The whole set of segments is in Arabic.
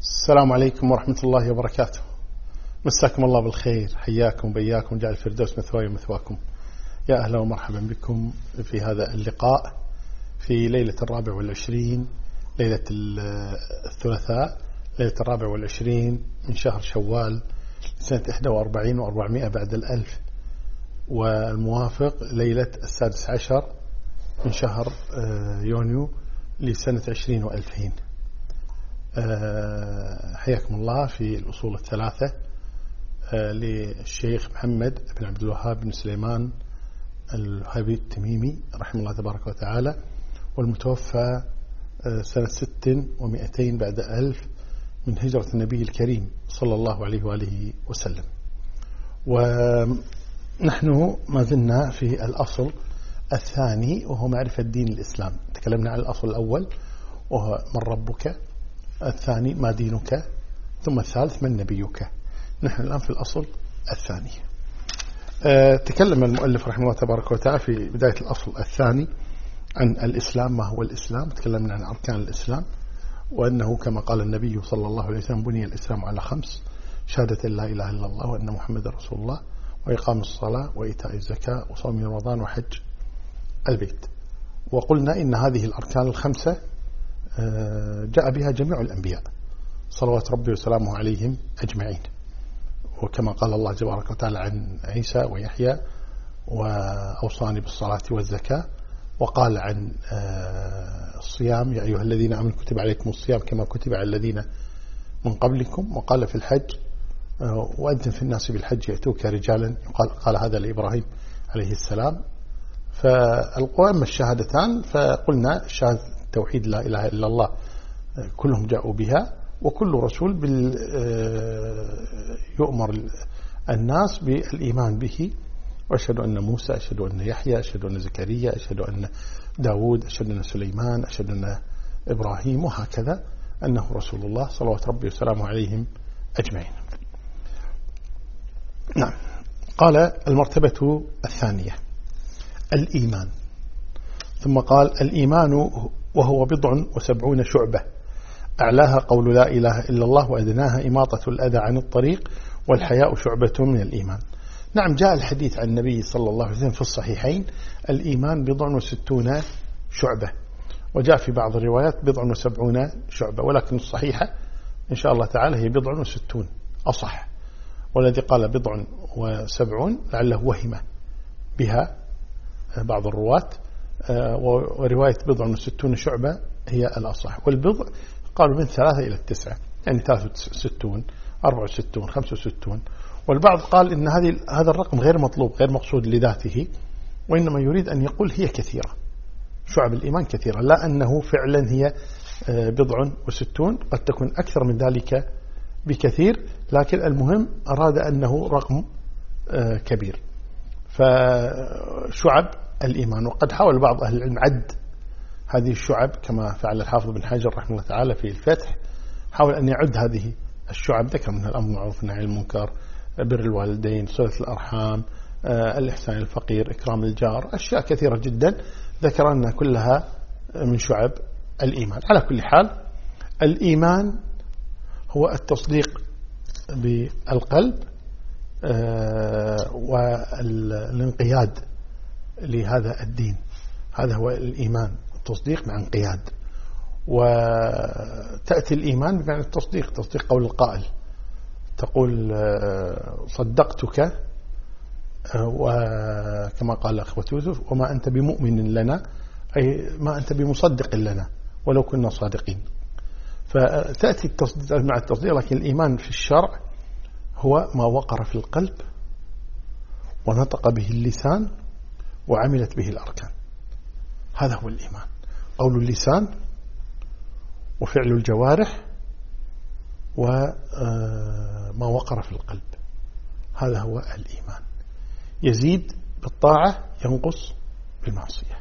السلام عليكم ورحمة الله وبركاته. مساكم الله بالخير حياكم بياكم جعل الفردوس مثواي ومثواكم. يا أهلا ومرحبا بكم في هذا اللقاء في ليلة الرابع والعشرين ليلة الثلاثاء ليلة الرابع والعشرين من شهر شوال سنة 41 و400 بعد الألف. والموافق ليلة السادس عشر من شهر آه، يونيو لسنة 20 وألفين. آه، حياكم الله في الأصول الثلاثة آه، للشيخ محمد بن عبد الوهاب بن سليمان الوهابي التميمي رحمه الله تبارك وتعالى والمتوفى آه، سنة ست ومئتين بعد ألف من هجرة النبي الكريم صلى الله عليه وآله وسلم. ونحن ما زلنا في الأصل الثاني وهو معرفة دين الإسلام. تكلمنا عن الأصل الأول وهو من ربك الثاني ما دينك ثم الثالث من نبيك. نحن الآن في الأصل الثاني. أه تكلم المؤلف رحمه الله تبارك وتعالى في بداية الأصل الثاني عن الإسلام ما هو الإسلام؟ تكلمنا عن أركان الإسلام وأنه كما قال النبي صلى الله عليه وسلم بني الإسلام على خمس شهادة لا إله إلا الله وأن محمد رسول الله وإقام الصلاة وإيتاء الزكاة وصوم رمضان وحج البيت. وقلنا إن هذه الأركان الخمسة آه، جاء بها جميع الأنبياء. صلوات ربي وسلامه عليهم أجمعين. وكما قال الله تبارك وتعالى عن عيسى ويحيى وأوصاني بالصلاة والزكاة وقال عن آه، الصيام. يا أيها الذين آمنوا كتب عليكم الصيام كما كتب على الذين من قبلكم. وقال في الحج آه، وأذن في الناس بالحج يأتوك رجالا. قال, قال هذا لإبراهيم عليه السلام. فالقوام الشهادتان فقلنا شهادة توحيد لا إله إلا الله كلهم جاءوا بها وكل رسول آه، يؤمر الناس بالإيمان به. وأشهد أن موسى أشهد أن يحيى أشهد أن زكريا أشهد أن داود أشهد أن سليمان أشهد أن إبراهيم وهكذا أنه رسول الله صلوات ربي وسلامه عليهم أجمعين. نعم. قال المرتبة الثانية الإيمان. ثم قال الإيمان وهو بضع وسبعون شعبة. أعلاها قول لا إله إلا الله وأدناها إماطة الأذى عن الطريق والحياء شعبة من الإيمان. نعم جاء الحديث عن النبي صلى الله عليه وسلم في الصحيحين الإيمان بضع وستون شعبة. وجاء في بعض الروايات بضع وسبعون شعبة ولكن الصحيحة إن شاء الله تعالى هي بضع وستون أصح. والذي قال بضع وسبعون لعله وهم بها بعض الرواة. ورواية بضع وستون شعبة هي الأصح. والبضع قالوا من ثلاثة إلى التسعة يعني ثلاثة وستون أربعة وستون خمسة وستون. والبعض قال إن هذه هذا الرقم غير مطلوب غير مقصود لذاته وإنما يريد أن يقول هي كثيرة. شعب الإيمان كثيرة لا أنه فعلا هي آه، بضع وستون قد تكون أكثر من ذلك بكثير لكن المهم أراد أنه رقم آه، كبير. فشعب الإيمان. وقد حاول بعض أهل العلم عد هذه الشعب كما فعل الحافظ بن حجر رحمه الله تعالى في الفتح حاول أن يعد هذه الشعب. ذكر منها الأمر معروف النهي المنكر بر الوالدين صلة الأرحام آه، الإحسان الفقير إكرام الجار أشياء كثيرة جدا ذكر أنها كلها من شعب الإيمان. على كل حال الإيمان هو التصديق بالقلب آه، والانقياد. لهذا الدين. هذا هو الإيمان التصديق مع انقياد. وتأتي الإيمان بمعنى التصديق تصديق قول القائل. تقول آه، صدقتك آه، وكما قال أخوة يوسف وما أنت بمؤمن لنا أي ما أنت بمصدق لنا ولو كنا صادقين. فتأتي التصديق مع التصديق لكن الإيمان في الشرع هو ما وقر في القلب ونطق به اللسان وعملت به الأركان. هذا هو الإيمان. قول اللسان وفعل الجوارح وما آه، وقر في القلب. هذا هو الإيمان. يزيد بالطاعة ينقص بالمعصية.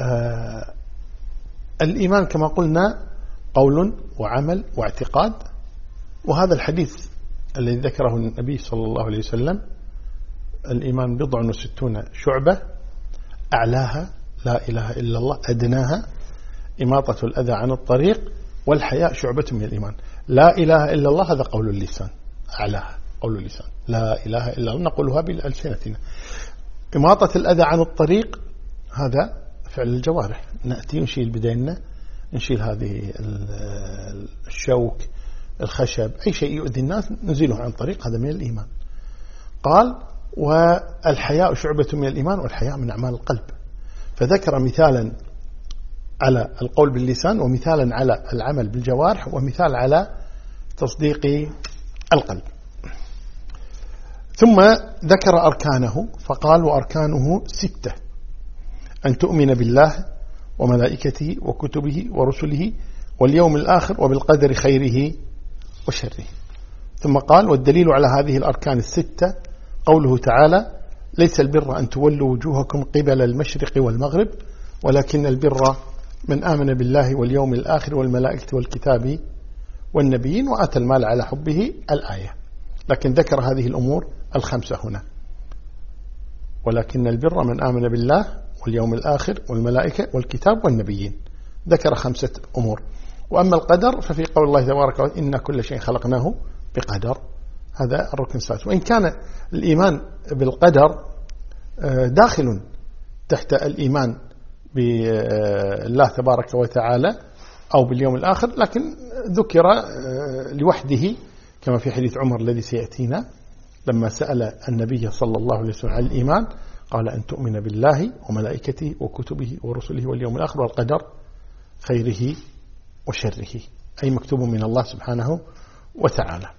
آه، الإيمان كما قلنا قول وعمل واعتقاد وهذا الحديث الذي ذكره النبي صلى الله عليه وسلم الإيمان بضع وستون شعبة أعلاها لا إله إلا الله أدناها إماطة الأذى عن الطريق والحياء شعبة من الإيمان. لا إله إلا الله هذا قول اللسان أعلاها قول اللسان. لا إله إلا الله نقولها بألسنتنا إماطة الأذى عن الطريق هذا فعل الجوارح. نأتي نشيل بديننا نشيل هذه الشوك الخشب أي شيء يؤذي الناس نزيله عن طريق هذا من الإيمان. قال والحياء شعبة من الإيمان والحياء من أعمال القلب. فذكر مثالا على القول باللسان ومثالا على العمل بالجوارح ومثال على تصديق القلب. ثم ذكر أركانه فقال وأركانه ستة أن تؤمن بالله وملائكته وكتبه ورسله واليوم الآخر وبالقدر خيره وشره. ثم قال والدليل على هذه الأركان الستة قوله تعالى ليس البر أن تولوا وجوهكم قبل المشرق والمغرب ولكن البر من آمن بالله واليوم الآخر والملائكة والكتاب والنبيين وأتى المال على حبه الآية. لكن ذكر هذه الأمور الخمسة هنا. ولكن البر من آمن بالله واليوم الآخر والملائكة والكتاب والنبيين. ذكر خمسة أمور. وأما القدر ففي قول الله تبارك وتعالى إن كل شيء خلقناه بقدر. هذا الركن السادس. وإن كان الإيمان بالقدر آه، داخل تحت الإيمان بالله تبارك وتعالى أو باليوم الآخر لكن ذكر آه، لوحده كما في حديث عمر الذي سيأتينا لما سأل النبي صلى الله عليه وسلم عن الإيمان قال أن تؤمن بالله وملائكته وكتبه ورسله واليوم الآخر والقدر خيره وشره. أي مكتوب من الله سبحانه وتعالى.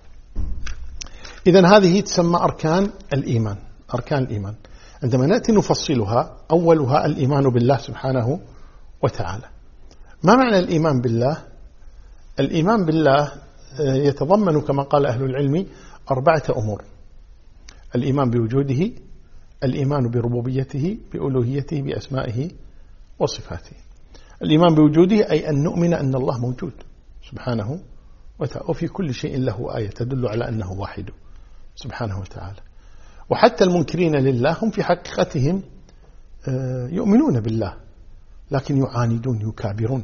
إذا هذه تسمى أركان الإيمان أركان الإيمان. عندما نأتي نفصلها أولها الإيمان بالله سبحانه وتعالى. ما معنى الإيمان بالله؟ الإيمان بالله آه، يتضمن كما قال أهل العلم أربعة أمور. الإيمان بوجوده الإيمان بربوبيته بألوهيته بأسمائه وصفاته. الإيمان بوجوده أي أن نؤمن أن الله موجود سبحانه وتعالى وفي كل شيء له آية تدل على أنه واحد. سبحانه وتعالى. وحتى المنكرين لله هم في حقيقتهم آه، يؤمنون بالله لكن يعاندون يكابرون.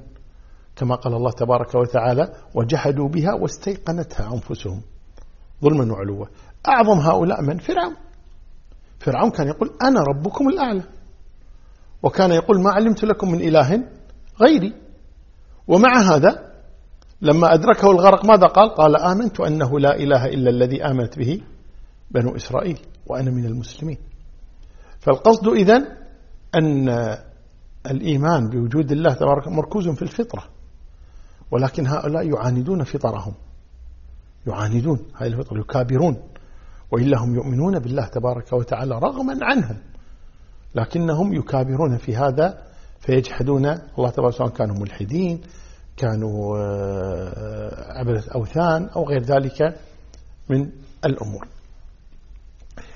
كما قال الله تبارك وتعالى وجحدوا بها واستيقنتها أنفسهم. ظلما وعلوا أعظم هؤلاء من؟ فرعون. فرعون كان يقول أنا ربكم الأعلى. وكان يقول ما علمت لكم من إله غيري. ومع هذا لما أدركه الغرق ماذا قال؟ قال آمنت أنه لا إله إلا الذي آمنت به بنو إسرائيل وأنا من المسلمين. فالقصد إذن أن الإيمان بوجود الله تبارك مركوز في الفطرة ولكن هؤلاء يعاندون فطرهم. يعاندون هذه الفطرة يكابرون وإلا هم يؤمنون بالله تبارك وتعالى رغما عنهم لكنهم يكابرون في هذا فيجحدون. الله تبارك وتعالى كانوا ملحدين كانوا آه، عبدة أوثان أو غير ذلك من الأمور.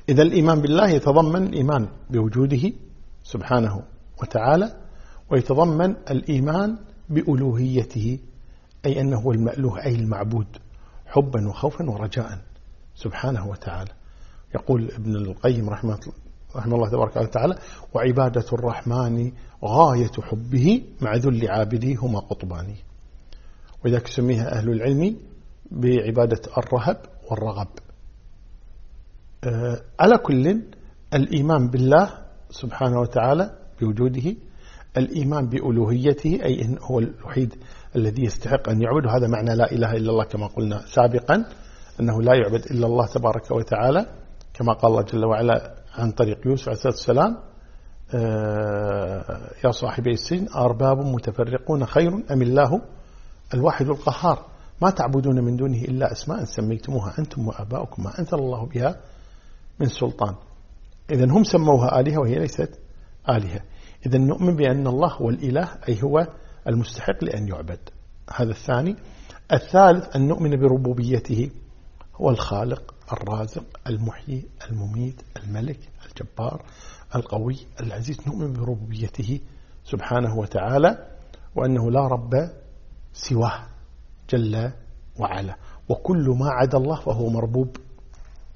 إذا الإيمان بالله يتضمن الإيمان بوجوده سبحانه وتعالى ويتضمن الإيمان بألوهيته أي أنه هو المألوه أي المعبود حبا وخوفا ورجاء سبحانه وتعالى. يقول ابن القيم رحمه رحمة الله تبارك وتعالى وعبادة الرحمن غاية حبه مع ذل عابديه هما قطبان وذلك سميها أهل العلم بعبادة الرهب والرغب. على كل الإيمان بالله سبحانه وتعالى بوجوده الإيمان بألوهيته أي إن هو الوحيد الذي يستحق أن يعبد هذا معنى لا إله إلا الله كما قلنا سابقا أنه لا يعبد إلا الله تبارك وتعالى كما قال الله جل وعلا عن طريق يوسف عليه السلام آه، يا صاحبي السجن أرباب متفرقون خير أم الله الواحد القهار؟ ما تعبدون من دونه إلا أسماء سميتموها أنتم وآباؤكم ما أنزل الله بها من سلطان. إذا هم سموها آلهة وهي ليست آلهة. إذا نؤمن بأن الله هو الإله أي هو المستحق لأن يعبد. هذا الثاني. الثالث أن نؤمن بربوبيته. هو الخالق الرازق المحيي المميت الملك الجبار القوي العزيز. نؤمن بربوبيته سبحانه وتعالى وأنه لا رب سواه جل وعلا. وكل ما عدا الله فهو مربوب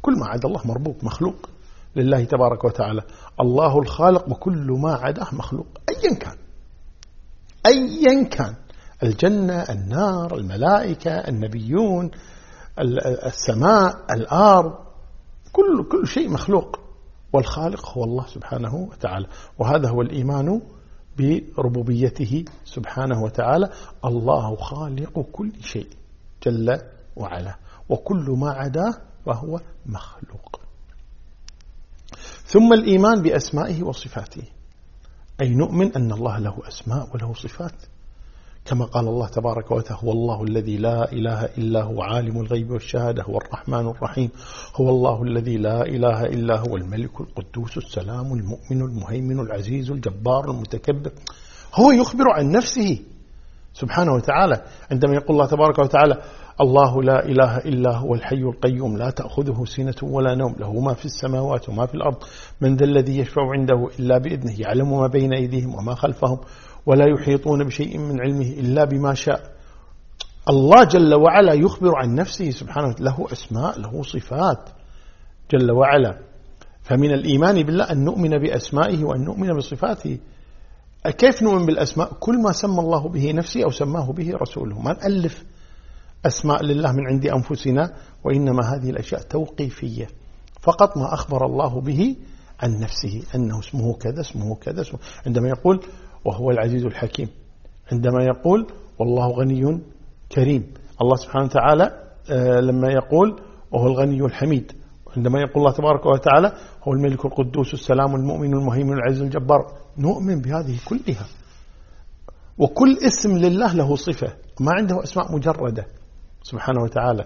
كل ما عدا الله مربوب مخلوق لله تبارك وتعالى. الله الخالق وكل ما عداه مخلوق. أيا كان. أيا كان. الجنة النار الملائكة النبيون السماء الأرض. كل, كل شيء مخلوق. والخالق هو الله سبحانه وتعالى. وهذا هو الإيمان بربوبيته سبحانه وتعالى. الله خالق كل شيء جل وعلا. وكل ما عداه فهو مخلوق. ثم الإيمان بأسمائه وصفاته. أي نؤمن أن الله له أسماء وله صفات. كما قال الله تبارك وتعالى هو الله الذي لا إله إلا هو عالم الغيب والشهادة هو الرحمن الرحيم. هو الله الذي لا إله إلا هو الملك القدوس السلام المؤمن المهيمن العزيز الجبار المتكبر. هو يخبر عن نفسه سبحانه وتعالى. عندما يقول الله تبارك وتعالى الله لا إله إلا هو الحي القيوم لا تأخذه سنة ولا نوم له ما في السماوات وما في الأرض. من ذا الذي يشفع عنده إلا بإذنه يعلم ما بين أيديهم وما خلفهم ولا يحيطون بشيء من علمه إلا بما شاء. الله جل وعلا يخبر عن نفسه سبحانه له أسماء له صفات جل وعلا. فمن الإيمان بالله أن نؤمن بأسمائه وأن نؤمن بصفاته. كيف نؤمن بالأسماء؟ كل ما سمى الله به نفسه أو سماه به رسوله. ما نألف. أسماء لله من عند أنفسنا وإنما هذه الأشياء توقيفية. فقط ما أخبر الله به عن نفسه أنه اسمه كذا اسمه كذا اسمه. عندما يقول وهو العزيز الحكيم. عندما يقول والله غني كريم. الله سبحانه وتعالى آه، لما يقول وهو الغني الحميد. عندما يقول الله تبارك وتعالى هو الملك القدوس السلام المؤمن المهيمن العزيز الجبار. نؤمن بهذه كلها. وكل اسم لله له صفة. ما عنده أسماء مجردة. سبحانه وتعالى.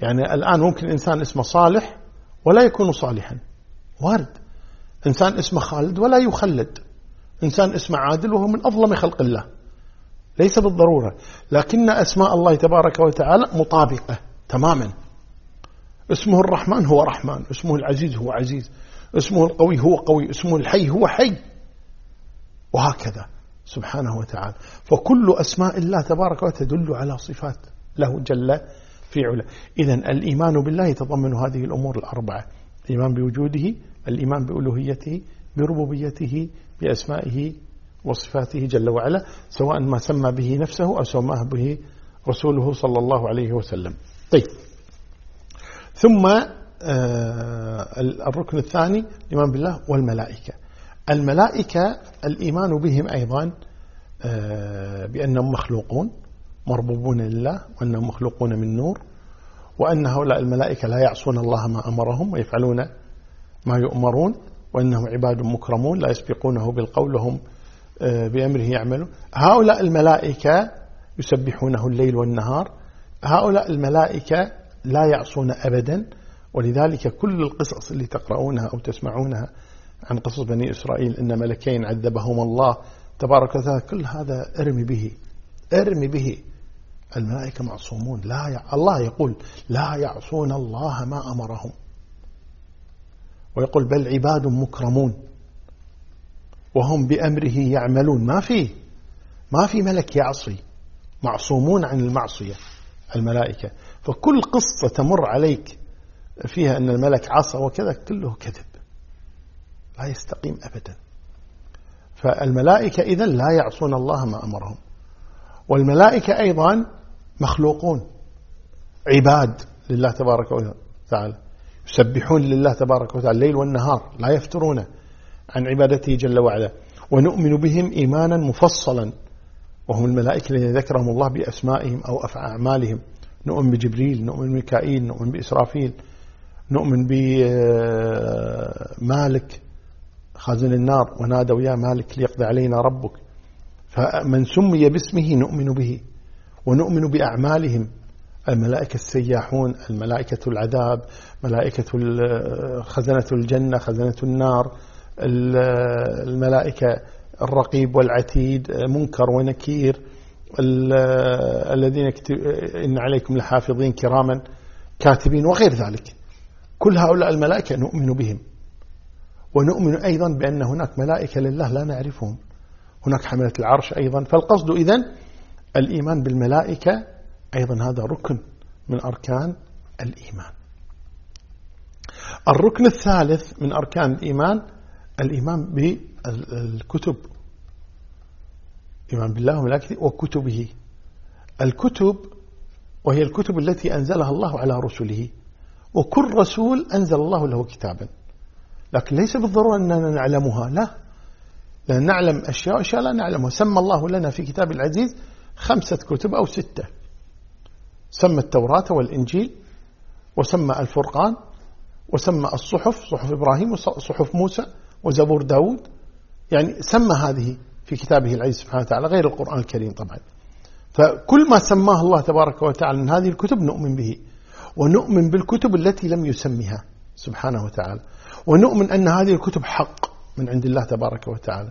يعني الآن ممكن إنسان اسمه صالح ولا يكون صالحا. وارد. إنسان اسمه خالد ولا يخلد. إنسان اسمه عادل وهو من أظلم خلق الله. ليس بالضرورة. لكن أسماء الله تبارك وتعالى مطابقة تماما. اسمه الرحمن هو رحمن. اسمه العزيز هو عزيز. اسمه القوي هو قوي. اسمه الحي هو حي. وهكذا. سبحانه وتعالى. فكل أسماء الله تبارك وتعالى تدل على صفات. له جل في علا إذا الإيمان بالله يتضمن هذه الأمور الأربعة. الإيمان بوجوده الإيمان بألوهيته بربوبيته بأسمائه وصفاته جل وعلا سواء ما سمى به نفسه أو سماه به رسوله صلى الله عليه وسلم. طيب. ثم آه، الركن الثاني الإيمان بالله والملائكة. الملائكة الإيمان بهم أيضا آه، بأنهم مخلوقون. مربوبون لله وأنهم مخلوقون من نور وأن هؤلاء الملائكة لا يعصون الله ما أمرهم ويفعلون ما يؤمرون وأنهم عباد مكرمون لا يسبقونه بالقول وهم آه، بأمره يعملون. هؤلاء الملائكة يسبحونه الليل والنهار. هؤلاء الملائكة لا يعصون أبدا ولذلك كل القصص اللي تقرؤونها أو تسمعونها عن قصص بني إسرائيل إن ملكين عذبهم الله تبارك وتعالى كل هذا ارمي به ارمي به. الملائكة معصومون. لا ي... الله يقول لا يعصون الله ما أمرهم. ويقول بل عباد مكرمون. وهم بأمره يعملون. ما في ما في ملك يعصي. معصومون عن المعصية الملائكة. فكل قصة تمر عليك فيها أن الملك عصى وكذا كله كذب. لا يستقيم أبدا. فالملائكة إذا لا يعصون الله ما أمرهم. والملائكة أيضا مخلوقون. عباد لله تبارك وتعالى. يسبحون لله تبارك وتعالى. الليل والنهار لا يفترون عن عبادته جل وعلا. ونؤمن بهم إيمانا مفصلا. وهم الملائكة الذين ذكرهم الله بأسمائهم أو أعمالهم نؤمن بجبريل نؤمن بميكائيل نؤمن بإسرافيل. نؤمن بمالك خازن النار. ونادوا يا مالك ليقضي علينا ربك. فمن سمي باسمه نؤمن به. ونؤمن بأعمالهم. الملائكة السياحون الملائكة العذاب ملائكة خزنة الجنة خزنة النار الملائكة الرقيب والعتيد منكر ونكير الذين إن عليكم لحافظين كراما كاتبين وغير ذلك. كل هؤلاء الملائكة نؤمن بهم. ونؤمن أيضا بأن هناك ملائكة لله لا نعرفهم. هناك حملة العرش أيضا. فالقصد إذن الإيمان بالملائكة أيضا هذا ركن من أركان الإيمان. الركن الثالث من أركان الإيمان الإيمان بالكتب. إيمان بالله وملائكته وكتبه. الكتب وهي الكتب التي أنزلها الله على رسله. وكل رسول أنزل الله له كتابا. لكن ليس بالضرورة أننا نعلمها لا. لأن نعلم أشياء أشياء لا نعلمها. سمى الله لنا في كتاب العزيز خمسة كتب أو ستة. سمى التوراة والإنجيل وسمى الفرقان وسمى الصحف صحف إبراهيم وصحف موسى وزبور داود. يعني سمى هذه في كتابه العزيز سبحانه وتعالى غير القرآن الكريم طبعا. فكل ما سماه الله تبارك وتعالى من هذه الكتب نؤمن به ونؤمن بالكتب التي لم يسمها سبحانه وتعالى ونؤمن أن هذه الكتب حق من عند الله تبارك وتعالى.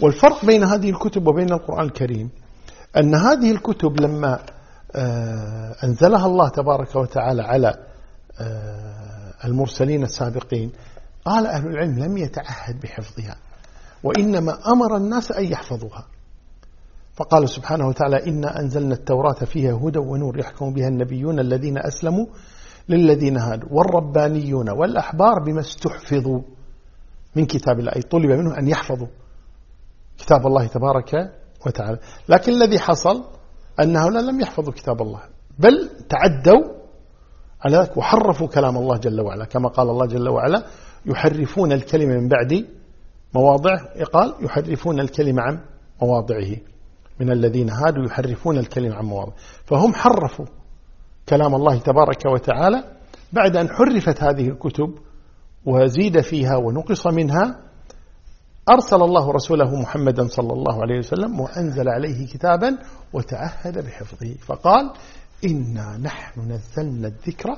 والفرق بين هذه الكتب وبين القرآن الكريم أن هذه الكتب لما آه، أنزلها الله تبارك وتعالى على آه، المرسلين السابقين قال أهل العلم لم يتعهد بحفظها وإنما أمر الناس أن يحفظوها. فقال سبحانه وتعالى إنا أنزلنا التوراة فيها هدى ونور يحكم بها النبيون الذين أسلموا للذين هادوا والربانيون والأحبار بما استحفظوا من كتاب الله أي طلب منهم أن يحفظوا كتاب الله تبارك وتعالى. لكن الذي حصل أن هؤلاء لم يحفظوا كتاب الله بل تعدوا على ذلك وحرفوا كلام الله جل وعلا. كما قال الله جل وعلا يحرفون الكلمة من بعد مواضع قال يحرفون الكلمة عن مواضعه. من الذين هادوا يحرفون الكلمة عن مواضع. فهم حرفوا كلام الله تبارك وتعالى بعد أن حرفت هذه الكتب وزيد فيها ونقص منها أرسل الله رسوله محمدا صلى الله عليه وسلم وأنزل عليه كتابا وتعهد بحفظه. فقال إنا نحن نزلنا الذكر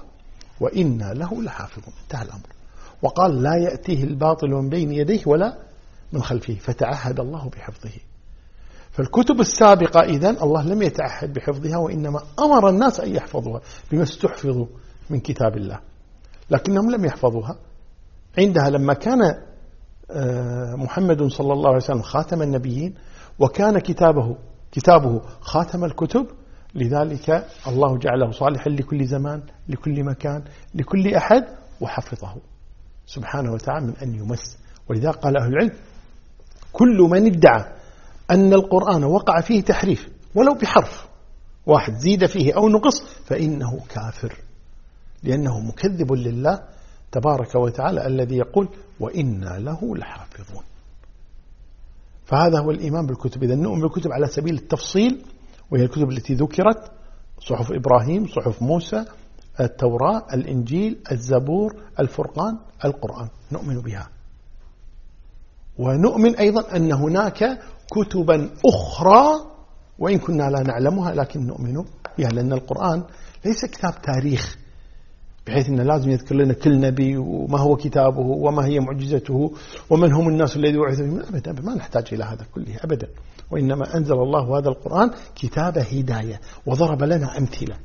وإنا له لحافظون. انتهى الأمر. وقال لا يأتيه الباطل من بين يديه ولا من خلفه. فتعهد الله بحفظه. فالكتب السابقة إذن الله لم يتعهد بحفظها وإنما أمر الناس أن يحفظوها بما استحفظوا من كتاب الله لكنهم لم يحفظوها. عندها لما كان محمد صلى الله عليه وسلم خاتم النبيين وكان كتابه كتابه خاتم الكتب. لذلك الله جعله صالحا لكل زمان لكل مكان لكل أحد وحفظه. سبحانه وتعالى من أن يمس. ولذلك قال أهل العلم كل من ادعى أن القرآن وقع فيه تحريف ولو بحرف واحد زيد فيه أو نقص فإنه كافر. لأنه مكذب لله تبارك وتعالى الذي يقول وإنا له لحافظون. فهذا هو الإيمان بالكتب. إذا نؤمن بالكتب على سبيل التفصيل وهي الكتب التي ذكرت صحف إبراهيم صحف موسى التوراة الإنجيل الزبور الفرقان القرآن. نؤمن بها. ونؤمن أيضا أن هناك كتبا أخرى وإن كنا لا نعلمها لكن نؤمن بها لأن القرآن ليس كتاب تاريخ. بحيث أنه لازم يذكر لنا كل نبي وما هو كتابه وما هي معجزته ومن هم الناس الذي بعث فيهم. أبدا ما نحتاج إلى هذا كله أبدا. وإنما أنزل الله هذا القرآن كتاب هداية وضرب لنا أمثلة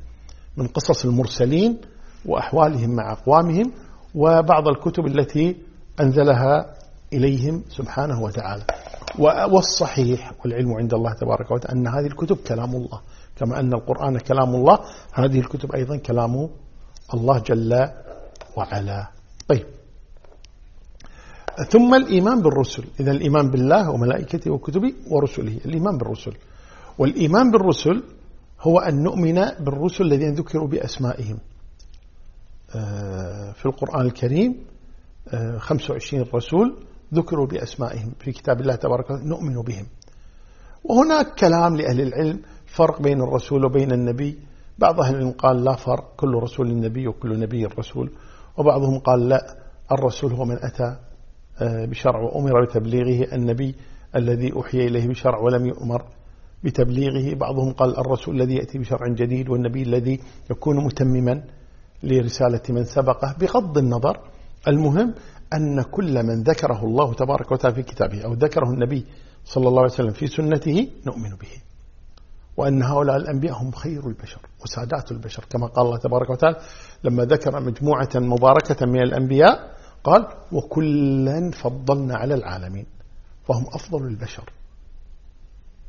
من قصص المرسلين وأحوالهم مع أقوامهم وبعض الكتب التي أنزلها إليهم سبحانه وتعالى. والصحيح والعلم عند الله تبارك وتعالى أن هذه الكتب كلام الله. كما أن القرآن كلام الله هذه الكتب أيضا كلام الله جل وعلا. طيب. ثم الإيمان بالرسل. إذا الإيمان بالله وملائكته وكتبه ورسله. الإيمان بالرسل. والإيمان بالرسل هو أن نؤمن بالرسل الذين ذكروا بأسمائهم. آه، في القرآن الكريم 25 آه، رسول ذكروا بأسمائهم. في كتاب الله تبارك وتعالى نؤمن بهم. وهناك كلام لأهل العلم فرق بين الرسول وبين النبي. بعض أهل العلم قال لا فرق كل رسول النبي وكل نبي الرسول وبعضهم قال لا الرسول هو من أتى آه، بشرع وأمر بتبليغه النبي الذي أوحي إليه بشرع ولم يؤمر بتبليغه. بعضهم قال الرسول الذي يأتي بشرع جديد والنبي الذي يكون متمما لرسالة من سبقه. بغض النظر المهم أن كل من ذكره الله تبارك وتعالى في كتابه أو ذكره النبي صلى الله عليه وسلم في سنته نؤمن به. وأن هؤلاء الأنبياء هم خير البشر وسادات البشر. كما قال الله تبارك وتعالى لما ذكر مجموعة مباركة من الأنبياء قال وكلا فضلنا على العالمين فهم أفضل البشر.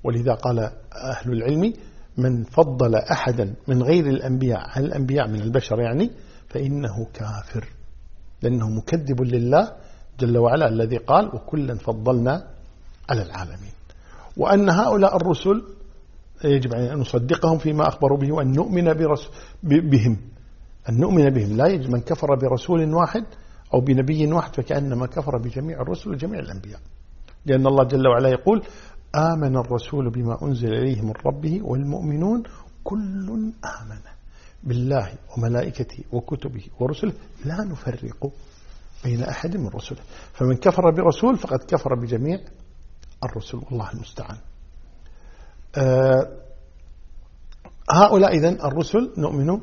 ولذا قال أهل العلم من فضل أحدا من غير الأنبياء على الأنبياء من البشر يعني فإنه كافر لأنه مكذب لله جل وعلا الذي قال وكلا فضلنا على العالمين. وأن هؤلاء الرسل يجب أن نصدقهم فيما أخبروا به وأن نؤمن بهم. أن نؤمن بهم. لا يجب من كفر برسول واحد أو بنبي واحد فكأنما كفر بجميع الرسل وجميع الأنبياء. لأن الله جل وعلا يقول آمن الرسول بما أنزل إليه من ربه والمؤمنون كل آمن بالله وملائكته وكتبه ورسله. لا نفرق بين أحد من رسله. فمن كفر برسول فقد كفر بجميع الرسل. والله المستعان. هؤلاء إذن الرسل نؤمن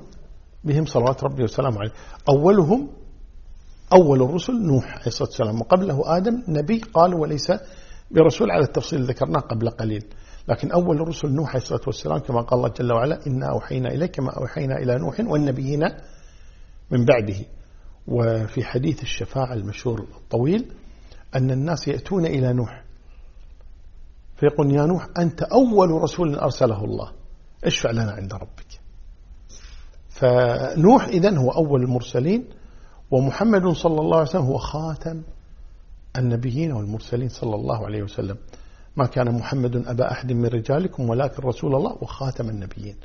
بهم صلوات ربي وسلامه عليه. أولهم أول الرسل نوح عليه الصلاة والسلام وقبله آدم نبي قال وليس برسول على التفصيل ذكرناه قبل قليل. لكن أول الرسل نوح عليه الصلاة والسلام كما قال الله جل وعلا إنا أوحينا إليك كما أوحينا إلى نوح والنبيين من بعده. وفي حديث الشفاعة المشهور الطويل أن الناس يأتون إلى نوح فيقول يا نوح أنت أول رسول أرسله الله. اشفع لنا عند ربك. فنوح إذن هو أول المرسلين ومحمد صلى الله عليه وسلم هو خاتم النبيين والمرسلين صلى الله عليه وسلم. ما كان محمد أبا أحد من رجالكم ولكن رسول الله وخاتم النبيين.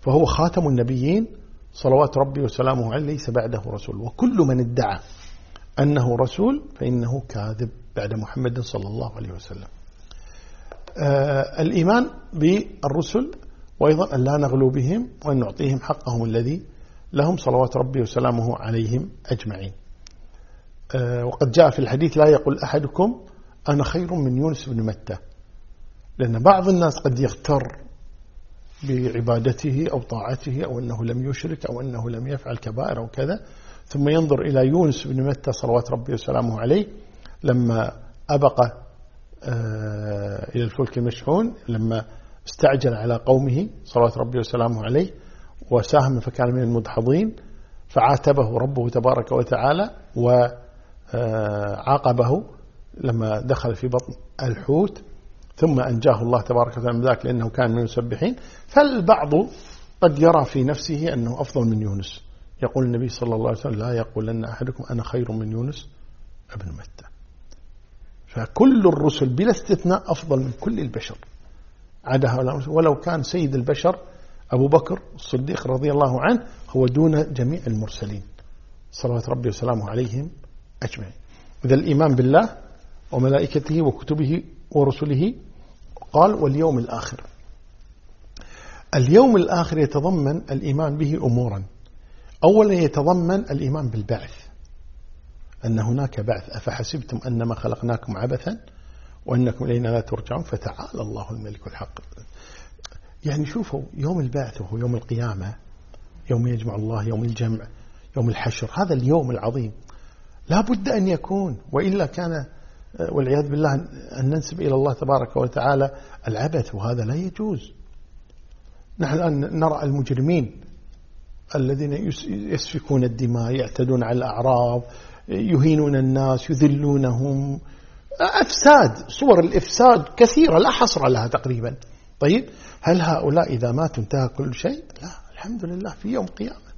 فهو خاتم النبيين صلوات ربي وسلامه عليه ليس بعده رسول. وكل من ادعى أنه رسول فإنه كاذب بعد محمد صلى الله عليه وسلم. الإيمان بالرسل وأيضا أن لا نغلو بهم وأن نعطيهم حقهم الذي لهم صلوات ربي وسلامه عليهم أجمعين. آه وقد جاء في الحديث لا يقول أحدكم أنا خير من يونس بن متى لأن بعض الناس قد يغتر بعبادته أو طاعته أو أنه لم يشرك أو أنه لم يفعل كبائر أو كذا ثم ينظر إلى يونس بن متى صلوات ربي وسلامه عليه لما أبق آه، إلى الفلك المشحون لما استعجل على قومه صلوات ربي وسلامه عليه وساهم فكان من المدحضين فعاتبه ربه تبارك وتعالى وعاقبه لما دخل في بطن الحوت ثم أنجاه الله تبارك وتعالى من ذاك لأنه كان من المسبحين. فالبعض قد يرى في نفسه أنه أفضل من يونس. يقول النبي صلى الله عليه وسلم لا يقولن أحدكم أنا خير من يونس ابن متى. فكل الرسل بلا استثناء أفضل من كل البشر. عدا ولو كان سيد البشر أبو بكر الصديق رضي الله عنه هو دون جميع المرسلين. صلوات ربي وسلامه عليهم أجمعين. إذا الإيمان بالله وملائكته وكتبه ورسله قال واليوم الآخر. اليوم الآخر يتضمن الإيمان به أمورا. أولا يتضمن الإيمان بالبعث. أن هناك بعث أفحسبتم أنما خلقناكم عبثا وأنكم إلينا لا ترجعون؟ فتعالى الله الملك الحق. يعني شوفوا يوم البعث وهو يوم القيامة يوم يجمع الله يوم الجمع يوم الحشر هذا اليوم العظيم. لا بد أن يكون وإلا كان والعياذ بالله أن ننسب إلى الله تبارك وتعالى العبث وهذا لا يجوز. نحن الآن نرى المجرمين الذين يسفكون الدماء يعتدون على الأعراض يهينون الناس يذلونهم. أفساد صور الإفساد كثيرة لا حصر لها تقريبا. طيب هل هؤلاء إذا ماتوا انتهى كل شيء؟ لا الحمد لله في يوم القيامة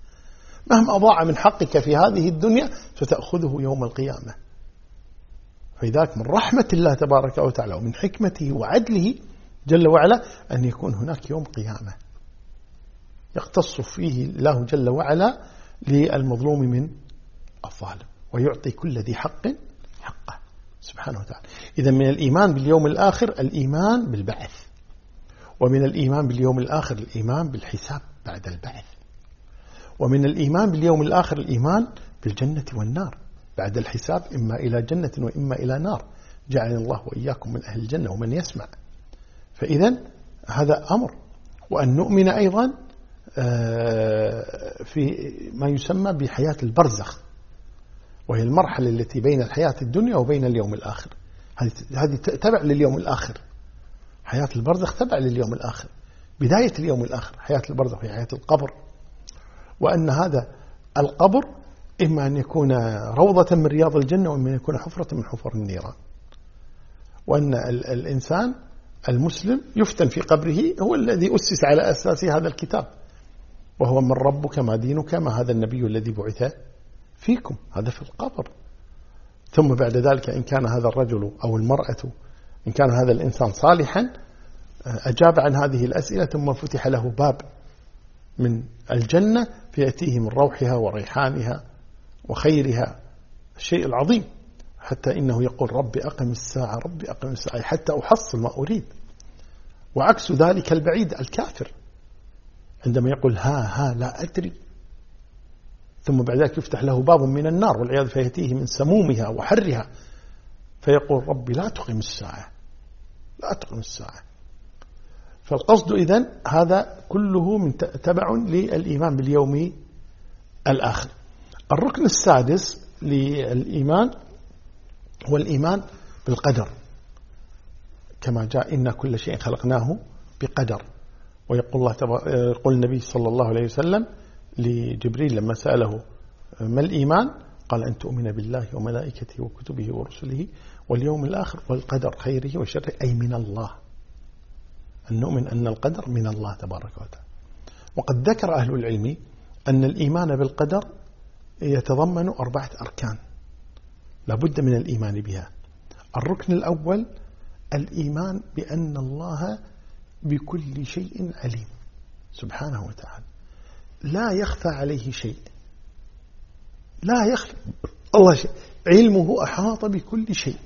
مهما أضاع من حقك في هذه الدنيا ستأخذه يوم القيامة. فلذلك من رحمة الله تبارك وتعالى ومن حكمته وعدله جل وعلا أن يكون هناك يوم قيامة. يقتص فيه الله جل وعلا للمظلوم من الظالم ويعطي كل ذي حق حقه. سبحانه وتعالى. إذا من الإيمان باليوم الآخر الإيمان بالبعث. ومن الإيمان باليوم الآخر الإيمان بالحساب بعد البعث. ومن الإيمان باليوم الآخر الإيمان بالجنة والنار. بعد الحساب إما إلى جنة وإما إلى نار. جعل الله وإياكم من أهل الجنة ومن يسمع. فإذا هذا أمر. وأن نؤمن أيضا آه، في ما يسمى بحياة البرزخ. وهي المرحلة التي بين الحياة الدنيا وبين اليوم الآخر. هذه تبع لليوم الآخر. حياة البرزخ تبع لليوم الآخر. بداية اليوم الآخر. حياة البرزخ هي حياة القبر. وأن هذا القبر إما أن يكون روضة من رياض الجنة وإما أن يكون حفرة من حفر النيران. وأن الإنسان المسلم يفتن في قبره هو الذي أسس على أساس هذا الكتاب. وهو من ربك ما دينك ما هذا النبي الذي بعث فيكم هذا في القبر. ثم بعد ذلك إن كان هذا الرجل أو المرأة إن كان هذا الإنسان صالحا أجاب عن هذه الأسئلة ثم فتح له باب من الجنة فيأتيه من روحها وريحانها وخيرها. الشيء العظيم حتى إنه يقول رب أقم الساعة رب أقم الساعة حتى أحصل ما أريد. وعكس ذلك البعيد الكافر عندما يقول ها ها لا أدري. ثم بعد ذلك يفتح له باب من النار والعياذ فيأتيه من سمومها وحرها. فيقول ربي لا تقم الساعة لا تقم الساعة. فالقصد إذن هذا كله من تبع للإيمان باليوم الآخر. الركن السادس للإيمان هو الإيمان بالقدر. كما جاء إن كل شيء خلقناه بقدر. ويقول الله يقول النبي صلى الله عليه وسلم لجبريل لما سأله ما الإيمان؟ قال أن تؤمن بالله وملائكته وكتبه ورسله واليوم الآخر والقدر خيره وشره. أي من الله. أن نؤمن أن القدر من الله تبارك وتعالى. وقد ذكر أهل العلم أن الإيمان بالقدر يتضمن أربعة أركان. لابد من الإيمان بها. الركن الأول الإيمان بأن الله بكل شيء عليم. سبحانه وتعالى. لا يخفى عليه شيء. لا يخفى. الله شيء. علمه أحاط بكل شيء.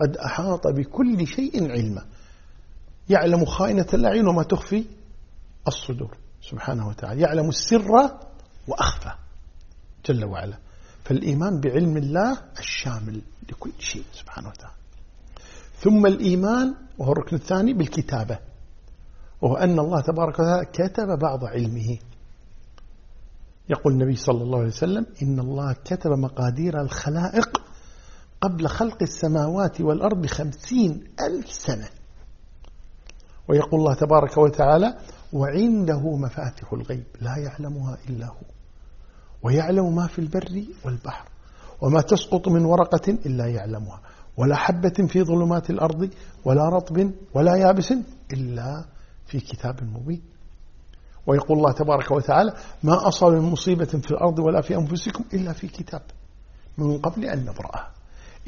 قد أحاط بكل شيء علما. يعلم خائنة الأعين وما تخفي الصدور. سبحانه وتعالى. يعلم السر وأخفى. جل وعلا. فالإيمان بعلم الله الشامل لكل شيء. سبحانه وتعالى. ثم الإيمان وهو الركن الثاني بالكتابة. وهو أن الله تبارك وتعالى كتب بعض علمه. يقول النبي صلى الله عليه وسلم إن الله كتب مقادير الخلائق قبل خلق السماوات والأرض خمسين ألف سنة. ويقول الله تبارك وتعالى وعنده مفاتح الغيب لا يعلمها إلا هو ويعلم ما في البر والبحر وما تسقط من ورقة إلا يعلمها ولا حبة في ظلمات الأرض ولا رطب ولا يابس إلا في كتاب مبين. ويقول الله تبارك وتعالى ما أصاب من مصيبة في الأرض ولا في أنفسكم إلا في كتاب من قبل أن نبرأها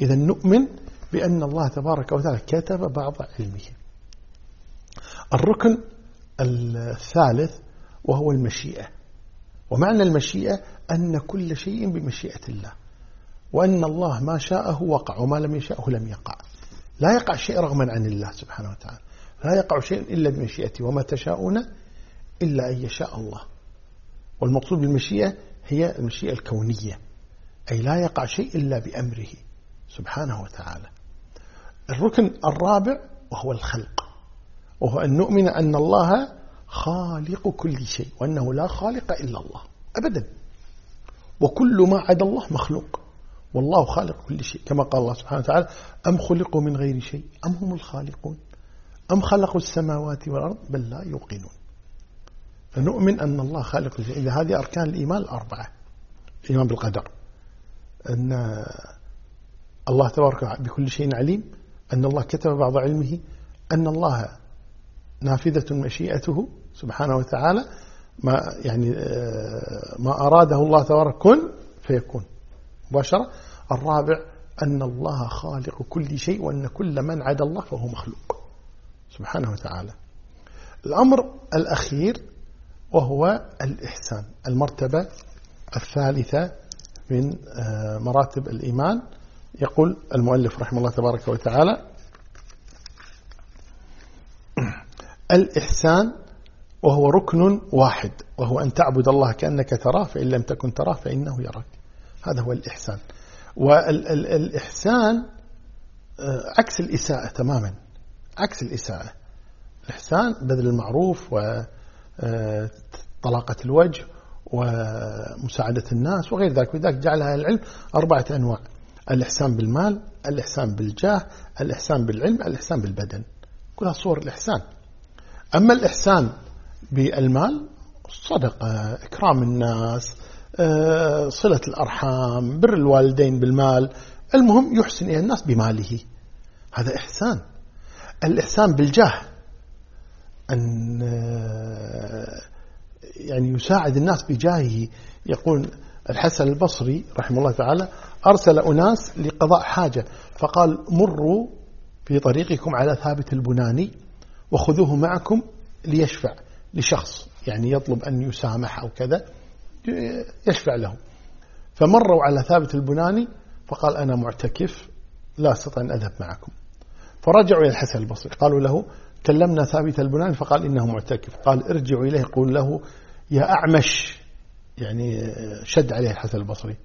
إذا نؤمن بأن الله تبارك وتعالى كتب بعض علمه. الركن الثالث وهو المشيئة. ومعنى المشيئة أن كل شيء بمشيئة الله. وأن الله ما شاءه وقع وما لم يشاءه لم يقع. لا يقع شيء رغما عن الله سبحانه وتعالى. لا يقع شيء إلا بمشيئته. وما تشاءون إلا أن يشاء الله. والمقصود بالمشيئة هي المشيئة الكونية أي لا يقع شيء إلا بأمره سبحانه وتعالى. الركن الرابع وهو الخلق وهو أن نؤمن أن الله خالق كل شيء وأنه لا خالق إلا الله أبدا. وكل ما عدا الله مخلوق والله خالق كل شيء. كما قال الله سبحانه وتعالى أم خلقوا من غير شيء؟ أم هم الخالقون؟ أم خلقوا السماوات والأرض بل لا يوقنون. فنؤمن أن الله خالق شيء إذا هذه أركان الإيمان الأربعة. الإيمان بالقدر أن الله تبارك بكل شيء عليم أن الله كتب بعض علمه أن الله نافذة مشيئته سبحانه وتعالى ما يعني آه، ما أراده الله تبارك كن فيكون. مباشرة. الرابع أن الله خالق كل شيء وأن كل من عدا الله فهو مخلوق سبحانه وتعالى. الأمر الأخير وهو الإحسان المرتبة الثالثة من آه، مراتب الإيمان. يقول المؤلف رحمه الله تبارك وتعالى الإحسان وهو ركن واحد وهو أن تعبد الله كأنك تراه فإن لم تكن تراه فإنه يراك. هذا هو الإحسان. والإحسان آه، عكس الإساءة تماما عكس الإساءة. الإحسان بذل المعروف وطلاقة آه، الوجه ومساعدة الناس وغير ذلك. ولذلك جعلها العلم أربعة أنواع الإحسان بالمال الإحسان بالجاه الإحسان بالعلم الإحسان بالبدن. كلها صور الإحسان. أما الإحسان بالمال صدقة إكرام الناس آه، صلة الأرحام بر الوالدين بالمال المهم يحسن إلى الناس بماله. هذا إحسان. الإحسان بالجاه. أن آه، يعني يساعد الناس بجاهه. يقول الحسن البصري رحمه الله تعالى أرسل أناس لقضاء حاجة فقال مروا في طريقكم على ثابت البناني وخذوه معكم ليشفع لشخص يعني يطلب أن يسامح أو كذا يشفع له. فمروا على ثابت البناني فقال أنا معتكف لا أستطيع أن أذهب معكم. فرجعوا إلى الحسن البصري قالوا له كلمنا ثابت البناني فقال إنه معتكف. قال ارجعوا إليه قول له يا أعمش. يعني شد عليه الحسن البصري.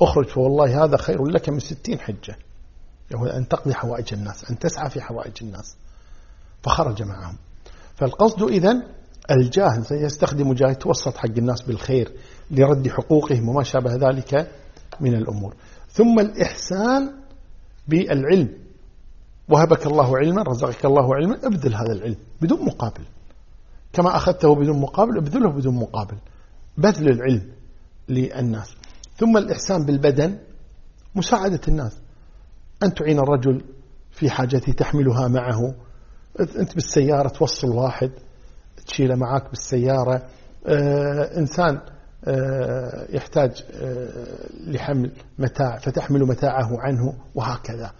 أخرج فوالله هذا خير لك من ستين حجة. هو أن تقضي حوائج الناس أن تسعى في حوائج الناس. فخرج معهم. فالقصد إذن الجاهل سيستخدم جاه يتوسط حق الناس بالخير لرد حقوقهم وما شابه ذلك من الأمور. ثم الإحسان بالعلم. وهبك الله علما رزقك الله علما ابذل هذا العلم بدون مقابل. كما أخذته بدون مقابل ابذله بدون مقابل. بذل العلم للناس. ثم الإحسان بالبدن مساعدة الناس. أن تعين الرجل في حاجته تحملها معه. أنت بالسيارة توصل واحد تشيله معك بالسيارة. آه إنسان آه يحتاج آه لحمل متاع فتحمل متاعه عنه وهكذا.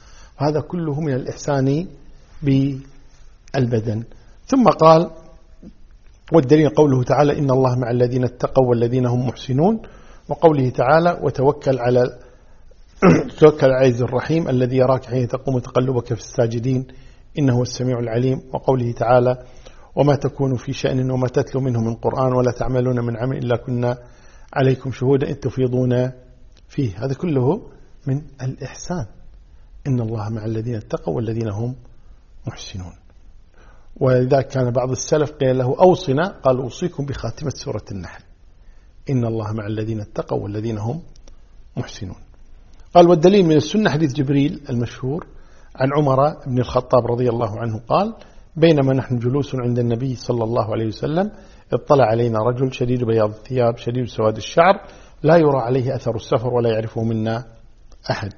هذا كله من الإحسان بالبدن. ثم قال والدليل قوله تعالى إن الله مع الذين اتقوا والذين هم محسنون. وقوله تعالى وتوكل على توكل العزيز الرحيم الذي يراك حين تقوم تقلبك في الساجدين. إنه هو السميع العليم. وقوله تعالى وما تكون في شأن وما تتلو منه من قرآن ولا تعملون من عمل إلا كنا عليكم شهودا إن تفيضون فيه. هذا كله من الإحسان. إن الله مع الذين اتقوا والذين هم محسنون. ولذلك كان بعض السلف قيل له أوصنا قال أوصيكم بخاتمة سورة النحل. إن الله مع الذين اتقوا والذين هم محسنون. قال والدليل من السنة حديث جبريل المشهور عن عمر بن الخطاب رضي الله عنه قال بينما نحن جلوس عند النبي صلى الله عليه وسلم اطلع علينا رجل شديد بياض الثياب شديد سواد الشعر لا يرى عليه أثر السفر ولا يعرفه منا أحد.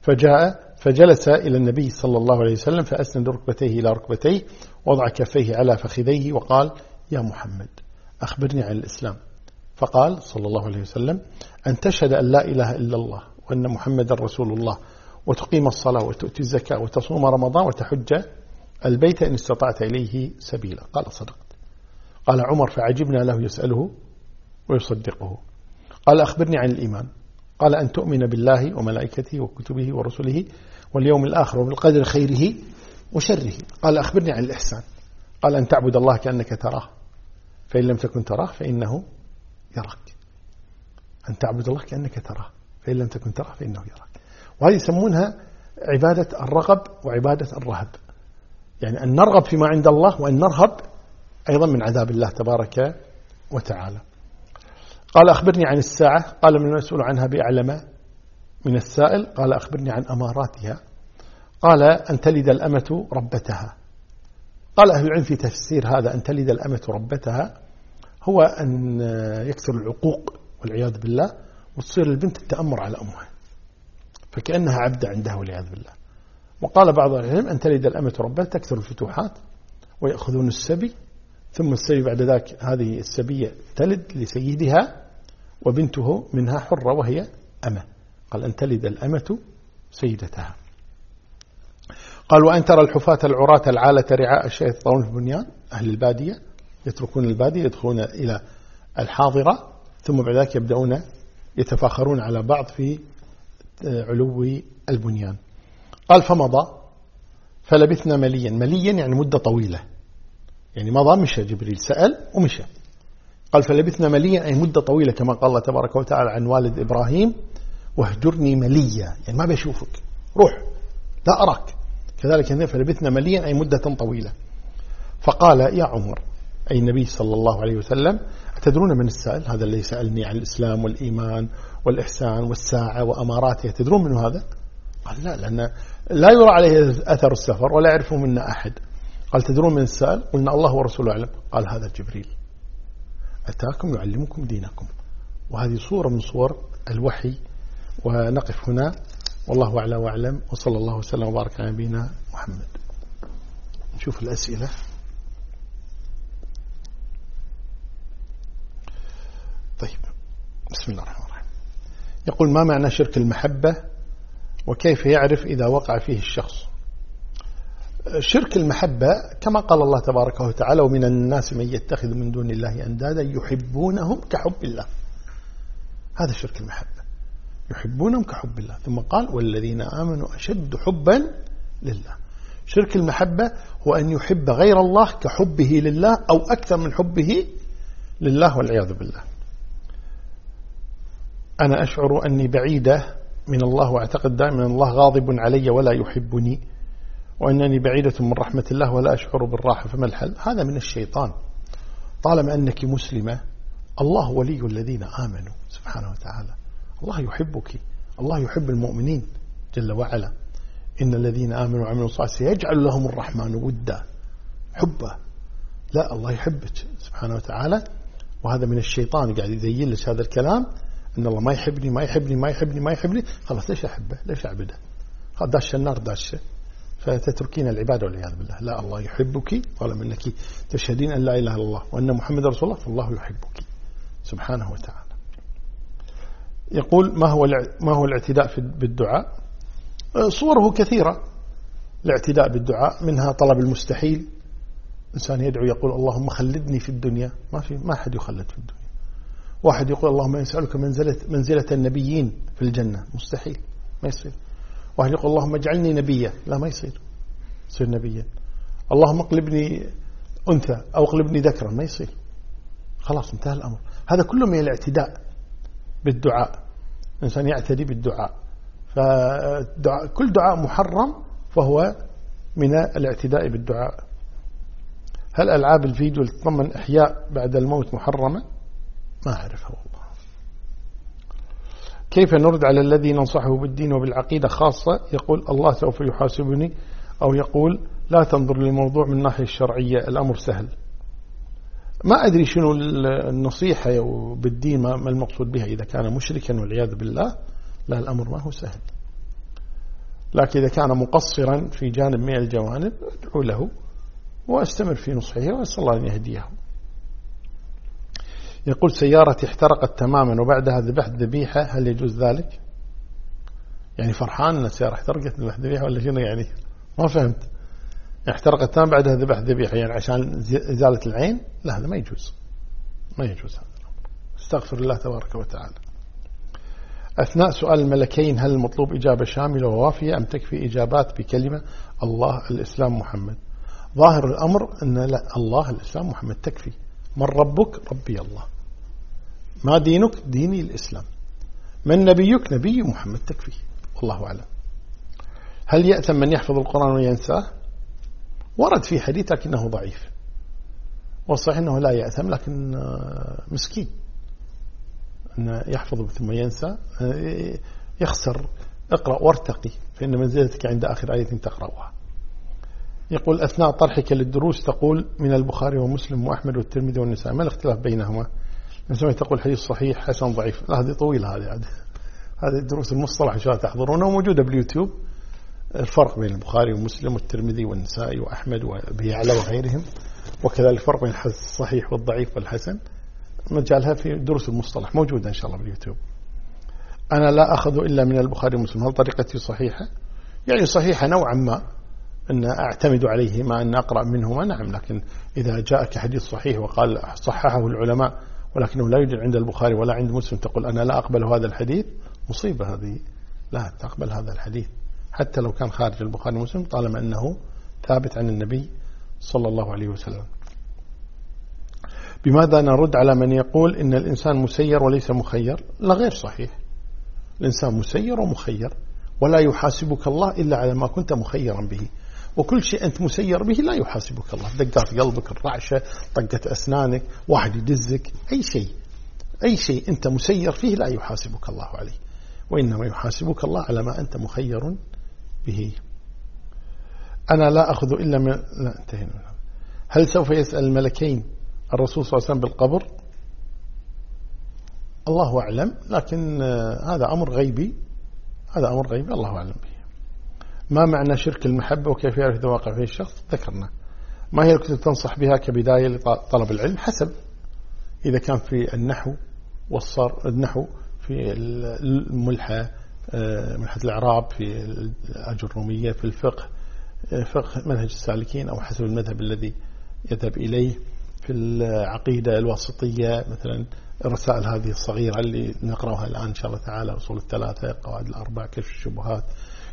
فجاء فجلس إلى النبي صلى الله عليه وسلم فأسند ركبتيه إلى ركبتيه وضع كفيه على فخذيه وقال يا محمد أخبرني عن الإسلام. فقال صلى الله عليه وسلم أن تشهد أن لا إله إلا الله وأن محمد رسول الله وتقيم الصلاة وتؤتي الزكاة وتصوم رمضان وتحج البيت إن استطعت إليه سبيلا. قال صدقت. قال عمر فعجبنا له يسأله ويصدقه. قال أخبرني عن الإيمان. قال أن تؤمن بالله وملائكته وكتبه ورسله واليوم الآخر وبالقدر خيره وشره. قال أخبرني عن الإحسان. قال أن تعبد الله كأنك تراه. فإن لم تكن تراه فإنه يراك. أن تعبد الله كأنك تراه. فإن لم تكن تراه فإنه يراك. وهذه يسمونها عبادة الرغب وعبادة الرهب. يعني أن نرغب فيما عند الله وأن نرهب أيضا من عذاب الله تبارك وتعالى. قال أخبرني عن الساعة. قال من المسؤول عنها بأعلم من السائل قال أخبرني عن أماراتها. قال أن تلد الأمة ربتها. قال أهل العلم في تفسير هذا أن تلد الأمة ربتها هو أن يكثر العقوق والعياذ بالله وتصير البنت التأمر على أمها. فكأنها عبدة عندها والعياذ بالله. وقال بعض العلم أن تلد الأمة ربتها تكثر الفتوحات ويأخذون السبي ثم السبي بعد ذلك هذه السبية تلد لسيدها وبنته منها حرة وهي أمة. قال أن تلد الأمة سيدتها. قال وأن ترى الحفاة العراة العالة رعاء الشيء يتطاولون في البنيان أهل البادية يتركون البادية يدخلون إلى الحاضرة ثم بعد ذلك يبدأون يتفاخرون على بعض في علو البنيان. قال فمضى فلبثنا مليا. مليا يعني مدة طويلة. يعني مضى مشى جبريل سأل ومشى. قال فلبثنا مليا أي مدة طويلة كما قال الله تبارك وتعالى عن والد إبراهيم واهجرني مليا. يعني ما بشوفك روح. لا أراك. كذلك فلبثنا مليا أي مدة طويلة. فقال يا عمر أي النبي صلى الله عليه وسلم أتدرون من السائل؟ هذا الذي سألني عن الإسلام والإيمان والإحسان والساعة وأماراتها تدرون من هذا؟ قال لا لأن لا يرى عليه أثر السفر ولا يعرفه منا أحد. قال تدرون من السائل؟ قلنا الله ورسوله أعلم. قال هذا جبريل. أتاكم يعلمكم دينكم. وهذه صورة من صور الوحي ونقف هنا. والله أعلى وأعلم. وصلى الله وسلم وبارك على نبينا محمد. نشوف الأسئلة. طيب. بسم الله الرحمن الرحيم. يقول ما معنى شرك المحبة؟ وكيف يعرف إذا وقع فيه الشخص؟ شرك المحبة كما قال الله تبارك وتعالى ومن الناس من يتخذ من دون الله أندادا يحبونهم كحب الله. هذا شرك المحبة. يحبونهم كحب الله. ثم قال والذين آمنوا أشد حبا لله. شرك المحبة هو أن يحب غير الله كحبه لله أو أكثر من حبه لله والعياذ بالله. أنا أشعر أني بعيدة من الله وأعتقد دائما أن الله غاضب علي ولا يحبني وأنني بعيدة من رحمة الله ولا أشعر بالراحة فما الحل؟ هذا من الشيطان. طالما أنك مسلمة الله ولي الذين آمنوا سبحانه وتعالى. الله يحبك. الله يحب المؤمنين جل وعلا. إن الذين آمنوا وعملوا الصالحات سيجعل لهم الرحمن ودا. حبه. لا الله يحبك سبحانه وتعالى. وهذا من الشيطان قاعد يزين لك هذا الكلام. إن الله ما يحبني ما يحبني ما يحبني ما يحبني. خلاص ليش أحبه؟ ليش أعبده؟ داش النار داش. فتتركين العبادة والعياذ بالله. لا الله يحبك طالما أنك تشهدين أن لا إله إلا الله وأن محمد رسول الله فالله يحبك سبحانه وتعالى. يقول ما هو ما هو الاعتداء بالدعاء؟ صوره كثيرة. الاعتداء بالدعاء منها طلب المستحيل. إنسان يدعو يقول اللهم خلدني في الدنيا. ما في ما حد يخلد في الدنيا. واحد يقول اللهم يسألك منزلة, منزلة النبيين في الجنة. مستحيل. ما يصير. واحد يقول اللهم اجعلني نبيا. لا ما يصير. يصير نبيا. اللهم اقلبني أنثى أو اقلبني ذكرا. ما يصير. خلاص انتهى الأمر. هذا كله من الاعتداء. بالدعاء. الإنسان يعتدي بالدعاء. فكل دعاء محرم فهو من الاعتداء بالدعاء. هل ألعاب الفيديو اللي تضمن إحياء بعد الموت محرمة؟ ما أعرفها والله. كيف نرد على الذي ننصحه بالدين وبالعقيدة خاصة؟ يقول الله سوف يحاسبني أو يقول لا تنظر للموضوع من الناحية الشرعية الأمر سهل. ما أدري شنو النصيحة بالدين ما المقصود بها. إذا كان مشركا والعياذ بالله لا الأمر ما هو سهل. لكن إذا كان مقصرا في جانب من الجوانب أدعو له وأستمر في نصحه وأسأل الله أن يهديه. يقول سيارتي احترقت تماما وبعدها ذبحت ذبيحة. هل يجوز ذلك؟ يعني فرحان أن السيارة احترقت ذبحت ذبيحة ولا شنو يعني؟ ما فهمت. احترقت تماما بعدها ذبحت ذبيحة يعني عشان إزالة العين؟ لا هذا ما يجوز. ما يجوز هذا. استغفر الله تبارك وتعالى. أثناء سؤال الملكين هل المطلوب إجابة شاملة ووافية أم تكفي إجابات بكلمة الله الإسلام محمد؟ ظاهر الأمر أن لا الله الإسلام محمد تكفي. من ربك؟ ربي الله. ما دينك؟ ديني الإسلام. من نبيك؟ نبي محمد تكفي. والله أعلم. هل يأثم من يحفظ القرآن وينساه؟ ورد في حديث لكنه ضعيف. والصحيح أنه لا يأثم لكن آه، مسكين. أن يحفظ ثم ينسى. آه، يخسر. اقرأ وارتقي فإن منزلتك عند آخر آية تقرأها. يقول أثناء طرحك للدروس تقول من البخاري ومسلم وأحمد والترمذي والنساء ما الاختلاف بينهما؟ نسمع تقول حديث صحيح حسن ضعيف. لا هذه طويلة هذه هذه الدروس شاء الله تحضرونها وموجودة باليوتيوب. الفرق بين البخاري ومسلم والترمذي والنسائي وأحمد وبيعلى وغيرهم وكذلك الفرق بين الصحيح والضعيف والحسن مجالها في دروس المصطلح موجودة إن شاء الله باليوتيوب. أنا لا أخذ إلا من البخاري ومسلم هل طريقتي صحيحة؟ يعني صحيحة نوعا ما أن أعتمد عليه ما أن أقرأ منهما نعم لكن إذا جاءك حديث صحيح وقال صححه العلماء ولكنه لا يوجد عند البخاري ولا عند مسلم تقول أنا لا أقبل هذا الحديث مصيبة هذه لا تقبل هذا الحديث. حتى لو كان خارج البخاري ومسلم طالما أنه ثابت عن النبي صلى الله عليه وسلم. بماذا نرد على من يقول إن الإنسان مسير وليس مخير؟ لا غير صحيح. الإنسان مسير ومخير ولا يحاسبك الله إلا على ما كنت مخيرا به. وكل شيء أنت مسير به لا يحاسبك الله. دقات قلبك الرعشة طقة أسنانك واحد يدزك أي شيء. أي شيء أنت مسير فيه لا يحاسبك الله عليه. وإنما يحاسبك الله على ما أنت مخير به. أنا لا أخذ إلا من لا انتهينا. هل سوف يسأل الملكين الرسول صلى الله عليه وسلم بالقبر؟ الله أعلم لكن هذا أمر غيبي. هذا أمر غيبي الله أعلم به. ما معنى شرك المحبة وكيف يعرف إذا واقع فيه الشخص؟ ذكرنا. ما هي الكتب تنصح بها كبداية لطلب العلم؟ حسب. إذا كان في النحو والصر النحو في الملحة آه، ملحة الإعراب في الأجرومية في الفقه فقه منهج السالكين أو حسب المذهب الذي يذهب إليه. في العقيدة الواسطية مثلا الرسائل هذه الصغيرة اللي نقرأها الآن إن شاء الله تعالى أصول الثلاثة قواعد الأربع كشف الشبهات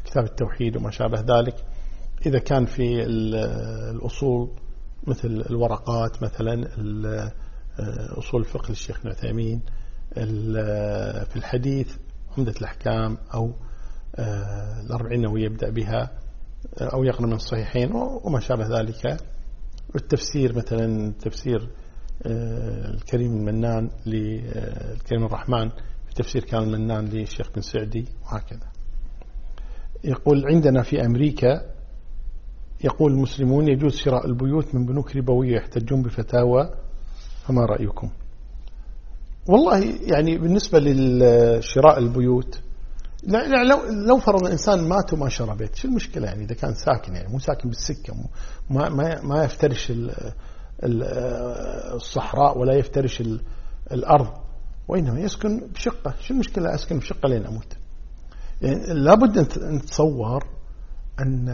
كتاب التوحيد وما شابه ذلك. إذا كان في الأصول مثل الورقات مثلا أصول الفقه للشيخ ابن عثيمين في الحديث عمدة الأحكام أو الأربعين نووي يبدأ بها أو يقرأ من الصحيحين وما شابه ذلك. والتفسير مثلا تفسير آه، الكريم المنان للكريم آه، الرحمن تفسير كان المنان للشيخ بن سعدي وهكذا. يقول عندنا في أمريكا يقول المسلمون يجوز شراء البيوت من بنوك ربوية يحتجون بفتاوى فما رأيكم؟ والله يعني بالنسبة للشراء البيوت لو لو فرض الإنسان مات وما شرى بيت شو المشكلة يعني إذا كان ساكن يعني مو ساكن بالسكة ما ما ما يفترش الصحراء ولا يفترش الأرض وإنما يسكن بشقة شو المشكلة أسكن بشقة لين أموت؟ يعني لابد أن نتصور أن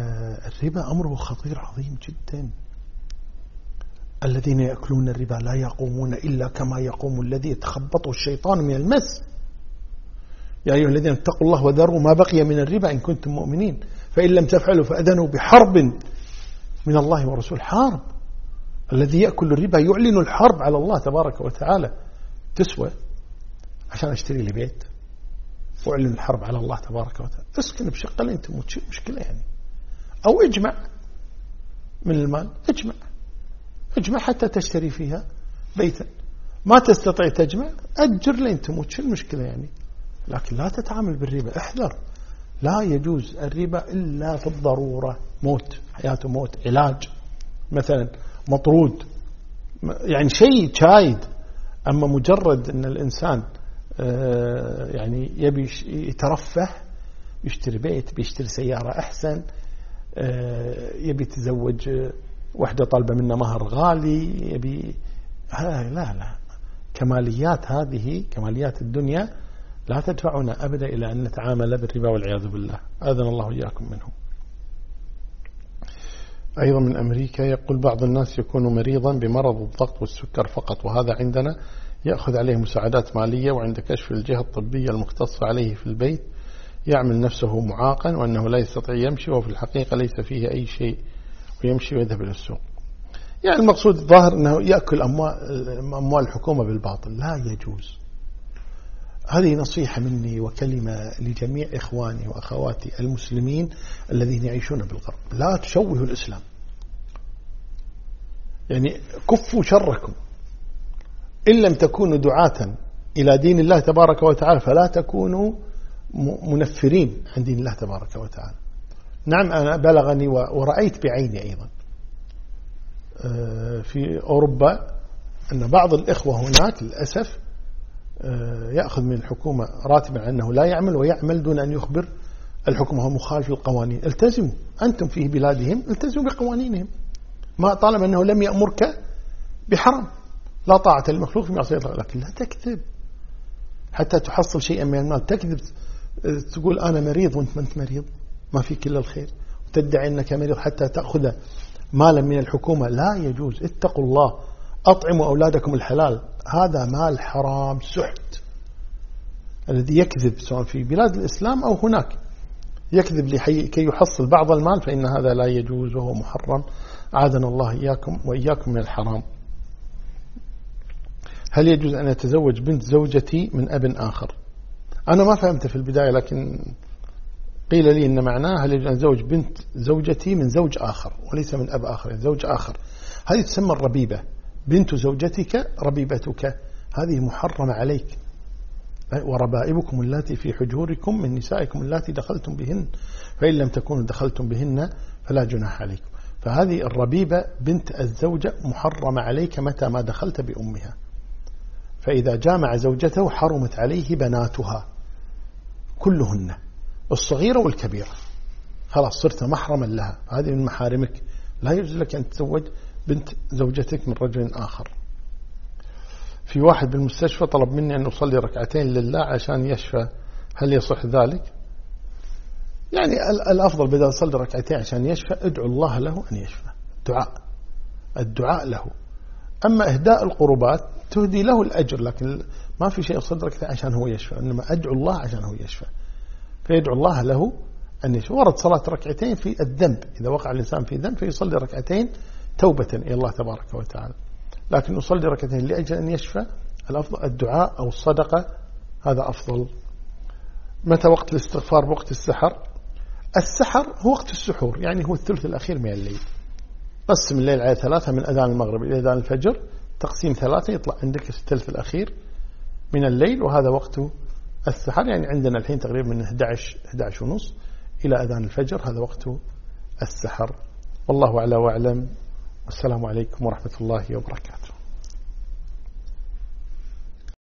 الربا أمره خطير عظيم جدا. الذين يأكلون الربا لا يقومون إلا كما يقوم الذي يتخبطه الشيطان من المس. يا أيها الذين اتقوا الله وذروا ما بقي من الربا إن كنتم مؤمنين. فإن لم تفعلوا فأذنوا بحرب من الله ورسول حرب. الذي يأكل الربا يعلن الحرب على الله تبارك وتعالى. تسوى عشان أشتري لي بيت. وأعلن الحرب على الله تبارك وتعالى. اسكن بشقة شو مشكلة يعني. أو اجمع من المال. اجمع. اجمع حتى تشتري فيها بيتا. ما تستطيع تجمع أجر لين تموت. شو المشكلة يعني؟ لكن لا تتعامل بالربا. احذر. لا يجوز الربا إلا في الضرورة. موت حياته موت علاج. مثلا مطرود. يعني شيء شايد. أما مجرد أن الإنسان آه، يعني يبي يترفه يشتري بيت بيشتري سيارة أحسن آه، يبي يتزوج وحدة طالبة منه مهر غالي يبي لا لا. كماليات هذه كماليات الدنيا لا تدفعنا أبدا إلى أن نتعامل بالربا والعياذ بالله. أذن الله إياكم منه. أيضا من أمريكا يقول بعض الناس يكون مريضا بمرض الضغط والسكر فقط وهذا عندنا يأخذ عليه مساعدات مالية وعند كشف الجهة الطبية المختصة عليه في البيت يعمل نفسه معاقا وأنه لا يستطيع يمشي وفي الحقيقة ليس فيه أي شيء ويمشي ويذهب إلى السوق. يعني المقصود الظاهر أنه يأكل أموال, أموال الحكومة بالباطل. لا يجوز. هذه نصيحة مني وكلمة لجميع إخواني وأخواتي المسلمين الذين يعيشون بالغرب. لا تشوهوا الإسلام. يعني كفوا شركم. إن لم تكونوا دعاة إلى دين الله تبارك وتعالى فلا تكونوا منفرين عن دين الله تبارك وتعالى. نعم أنا بلغني ورأيت بعيني أيضا. آه، في أوروبا أن بعض الإخوة هناك للأسف آه، يأخذ من الحكومة راتبا أنه لا يعمل ويعمل دون أن يخبر الحكومة هو مخالف للقوانين. التزموا. أنتم في بلادهم التزموا بقوانينهم. ما طالما أنه لم يأمرك بحرام لا طاعة المخلوق في معصية الله لكن لا تكذب. حتى تحصل شيئا من المال. تكذب تقول أنا مريض وأنت ما أنت مريض. ما فيك إلا الخير. وتدعي أنك مريض حتى تأخذ مالا من الحكومة. لا يجوز. اتقوا الله. أطعموا أولادكم الحلال. هذا مال حرام سحت. الذي يكذب سواء في بلاد الإسلام أو هناك. يكذب لكي يحصل بعض المال فإن هذا لا يجوز وهو محرم. عادنا الله إياكم وإياكم من الحرام. هل يجوز أن أتزوج بنت زوجتي من أب آخر؟ أنا ما فهمت في البداية لكن قيل لي أن معناه هل أن أتزوج بنت زوجتي من زوج آخر وليس من أب آخر يعني زوج آخر. هذه تسمى الربيبة. بنت زوجتك ربيبتك. هذه محرمة عليك. وربائبكم اللاتي في حجوركم من نسائكم اللاتي دخلتم بهن فإن لم تكونوا دخلتم بهن فلا جناح عليكم. فهذه الربيبة بنت الزوجة محرمة عليك متى ما دخلت بأمها. فإذا جامع زوجته حرمت عليه بناتها كلهن. الصغيرة والكبيرة. خلاص صرت محرما لها. هذه من محارمك. لا يجوز لك أن تتزوج بنت زوجتك من رجل آخر. في واحد بالمستشفى طلب مني أن أصلي ركعتين لله عشان يشفى. هل يصح ذلك؟ يعني الأفضل بدل تصلي ركعتين عشان يشفى ادعو الله له أن يشفى. دعاء الدعاء له. أما إهداء القربات تهدي له الأجر لكن ما في شيء صدرك عشان هو يشفى إنما أدعو الله عشان هو يشفى. فيدعو الله له أن يشفى ورد صلاة ركعتين في الذنب. إذا وقع الإنسان في ذنب فيصلي ركعتين توبة إلى الله تبارك وتعالى. لكن يصلي ركعتين لأجل أن يشفى الأفضل الدعاء أو الصدقة هذا أفضل. متى وقت الاستغفار؟ بوقت السحر. السحر هو وقت السحور يعني هو الثلث الأخير من الليل. قسم الليل على ثلاثة من أذان المغرب إلى أذان الفجر تقسيم ثلاثة يطلع عندك الثلث الأخير من الليل وهذا وقت السحر يعني عندنا الحين تقريبا من 11 11 ونص إلى أذان الفجر هذا وقت السحر. والله أعلى وأعلم. والسلام عليكم ورحمة الله وبركاته.